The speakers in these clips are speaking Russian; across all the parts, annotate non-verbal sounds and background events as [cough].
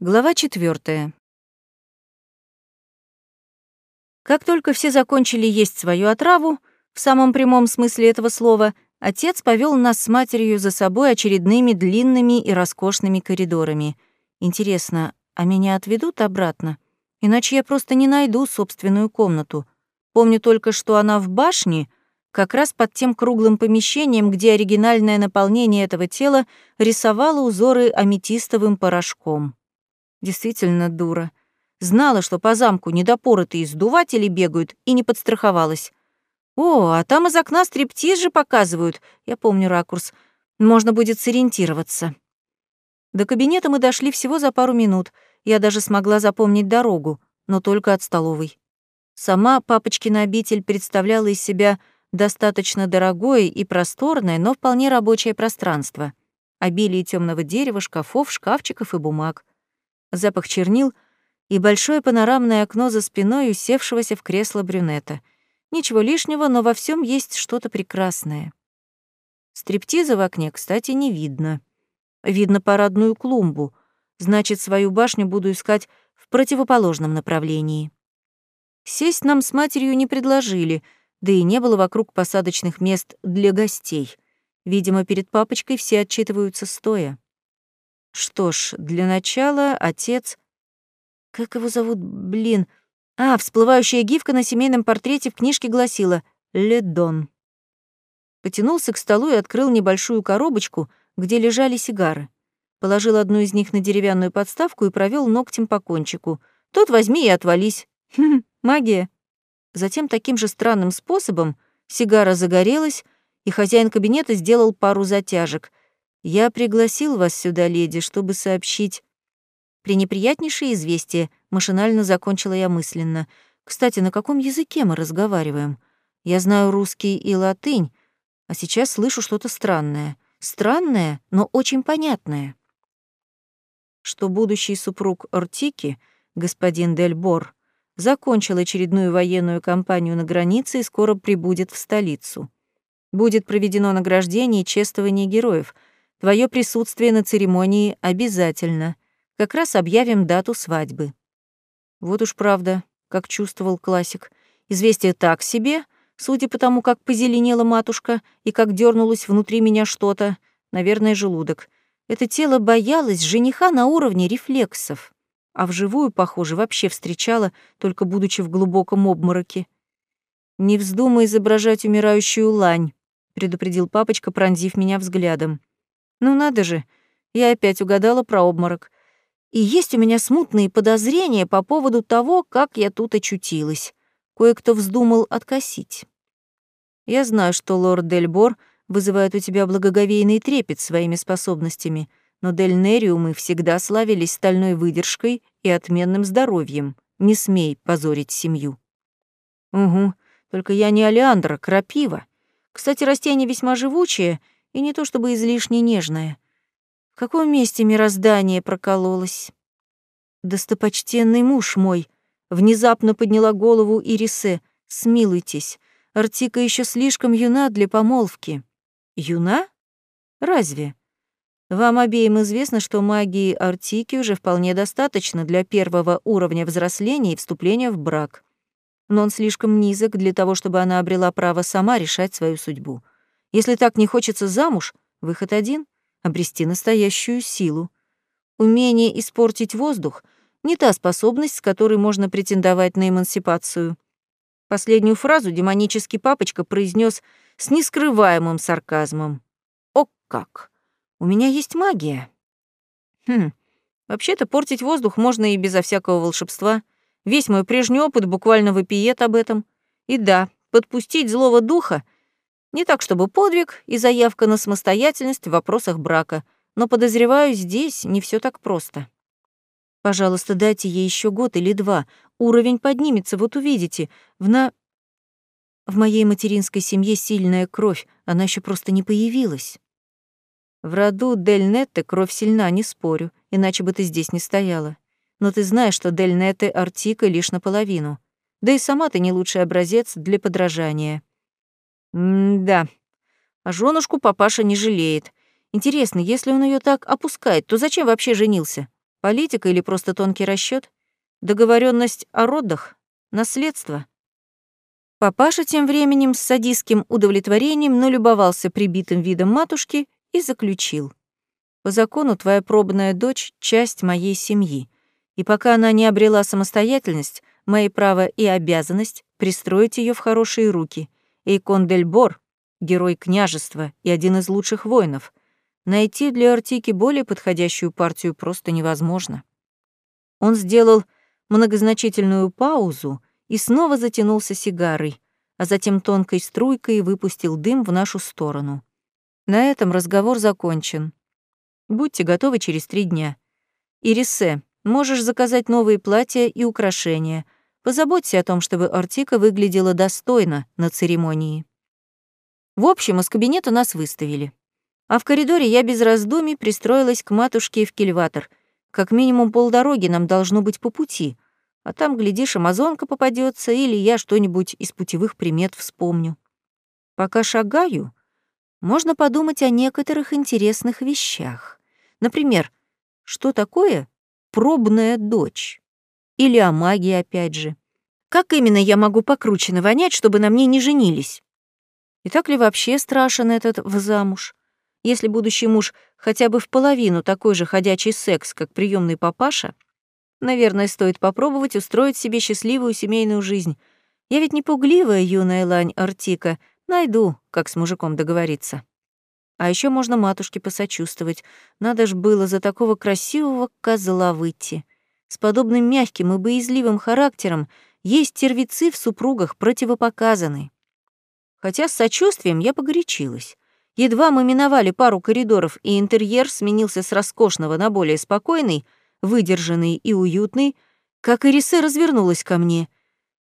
Глава четвертая. Как только все закончили есть свою отраву, в самом прямом смысле этого слова, отец повел нас с матерью за собой очередными длинными и роскошными коридорами. Интересно, а меня отведут обратно? Иначе я просто не найду собственную комнату. Помню только, что она в башне, как раз под тем круглым помещением, где оригинальное наполнение этого тела рисовало узоры аметистовым порошком. Действительно дура. Знала, что по замку недопоротые издуватели бегают, и не подстраховалась. О, а там из окна стриптиз же показывают. Я помню ракурс. Можно будет сориентироваться. До кабинета мы дошли всего за пару минут. Я даже смогла запомнить дорогу, но только от столовой. Сама папочкина обитель представляла из себя достаточно дорогое и просторное, но вполне рабочее пространство. Обилие темного дерева, шкафов, шкафчиков и бумаг запах чернил и большое панорамное окно за спиной усевшегося в кресло брюнета. Ничего лишнего, но во всем есть что-то прекрасное. Стриптиза в окне, кстати, не видно. Видно парадную клумбу. Значит, свою башню буду искать в противоположном направлении. Сесть нам с матерью не предложили, да и не было вокруг посадочных мест для гостей. Видимо, перед папочкой все отчитываются стоя. Что ж, для начала отец... Как его зовут, блин? А, всплывающая гифка на семейном портрете в книжке гласила «Ледон». Потянулся к столу и открыл небольшую коробочку, где лежали сигары. Положил одну из них на деревянную подставку и провел ногтем по кончику. Тот возьми и отвались. Хм, [laughs] магия. Затем таким же странным способом сигара загорелась, и хозяин кабинета сделал пару затяжек, я пригласил вас сюда, леди, чтобы сообщить пренеприятнейшее известие, машинально закончила я мысленно. Кстати, на каком языке мы разговариваем? Я знаю русский и латынь, а сейчас слышу что-то странное. Странное, но очень понятное. Что будущий супруг Ортики, господин Дель Бор, закончил очередную военную кампанию на границе и скоро прибудет в столицу. Будет проведено награждение и чествование героев — Твое присутствие на церемонии обязательно. Как раз объявим дату свадьбы. Вот уж правда, как чувствовал классик. Известие так себе, судя по тому, как позеленела матушка и как дернулось внутри меня что-то, наверное, желудок. Это тело боялось жениха на уровне рефлексов, а вживую, похоже, вообще встречала, только будучи в глубоком обмороке. «Не вздумай изображать умирающую лань», — предупредил папочка, пронзив меня взглядом. Ну надо же, я опять угадала про обморок. И есть у меня смутные подозрения по поводу того, как я тут очутилась. Кое-кто вздумал откосить. Я знаю, что лорд Дельбор вызывает у тебя благоговейный трепет своими способностями, но Дель Нериумы всегда славились стальной выдержкой и отменным здоровьем. Не смей позорить семью. Угу, только я не Алеандра, крапива. Кстати, растение весьма живучее — и не то чтобы излишне нежная. В каком месте мироздание прокололось? «Достопочтенный муж мой!» Внезапно подняла голову Ирисе. «Смилуйтесь, Артика еще слишком юна для помолвки». «Юна? Разве?» Вам обеим известно, что магии Артики уже вполне достаточно для первого уровня взросления и вступления в брак. Но он слишком низок для того, чтобы она обрела право сама решать свою судьбу. Если так не хочется замуж, выход один — обрести настоящую силу. Умение испортить воздух — не та способность, с которой можно претендовать на эмансипацию. Последнюю фразу демонический папочка произнес с нескрываемым сарказмом. «О как! У меня есть магия!» Хм, вообще-то портить воздух можно и безо всякого волшебства. Весь мой прежний опыт буквально вопиет об этом. И да, подпустить злого духа — не так чтобы подвиг и заявка на самостоятельность в вопросах брака, но, подозреваю, здесь не все так просто. Пожалуйста, дайте ей еще год или два. Уровень поднимется, вот увидите. В на... В моей материнской семье сильная кровь, она еще просто не появилась. В роду Дель кровь сильна, не спорю, иначе бы ты здесь не стояла. Но ты знаешь, что Дель Нетте Артика лишь наполовину. Да и сама ты не лучший образец для подражания. М-да. А жёнушку папаша не жалеет. Интересно, если он её так опускает, то зачем вообще женился? Политика или просто тонкий расчет? Договоренность о родах? Наследство? Папаша тем временем с садистским удовлетворением налюбовался прибитым видом матушки и заключил. «По закону твоя пробная дочь — часть моей семьи, и пока она не обрела самостоятельность, мои право и обязанность пристроить ее в хорошие руки. Эйкон Дель Бор — герой княжества и один из лучших воинов. Найти для Артики более подходящую партию просто невозможно». Он сделал многозначительную паузу и снова затянулся сигарой, а затем тонкой струйкой выпустил дым в нашу сторону. На этом разговор закончен. Будьте готовы через три дня. Ирисе, можешь заказать новые платья и украшения. Позаботься о том, чтобы Артика выглядела достойно на церемонии. В общем, из кабинета нас выставили. А в коридоре я без раздумий пристроилась к матушке в кильватор. Как минимум полдороги нам должно быть по пути — а там, глядишь, амазонка попадется, или я что-нибудь из путевых примет вспомню. Пока шагаю, можно подумать о некоторых интересных вещах. Например, что такое пробная дочь? Или о магии, опять же. Как именно я могу покруче навонять, чтобы на мне не женились? И так ли вообще страшен этот в замуж? Если будущий муж хотя бы в половину такой же ходячий секс, как приемный папаша — Наверное, стоит попробовать устроить себе счастливую семейную жизнь. Я ведь не пугливая юная лань Артика. Найду, как с мужиком договориться. А еще можно матушке посочувствовать. Надо ж было за такого красивого козла выйти. С подобным мягким и боязливым характером есть тервицы в супругах противопоказаны. Хотя с сочувствием я погорячилась. Едва мы миновали пару коридоров, и интерьер сменился с роскошного на более спокойный — выдержанный и уютный, как Ирисе развернулась ко мне.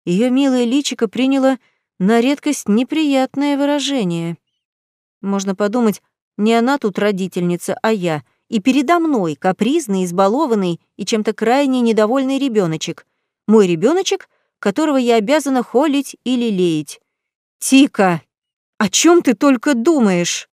Ее милое личико приняло на редкость неприятное выражение. Можно подумать, не она тут родительница, а я, и передо мной капризный, избалованный и чем-то крайне недовольный ребеночек. Мой ребеночек, которого я обязана холить или леять. «Тика, о чем ты только думаешь?»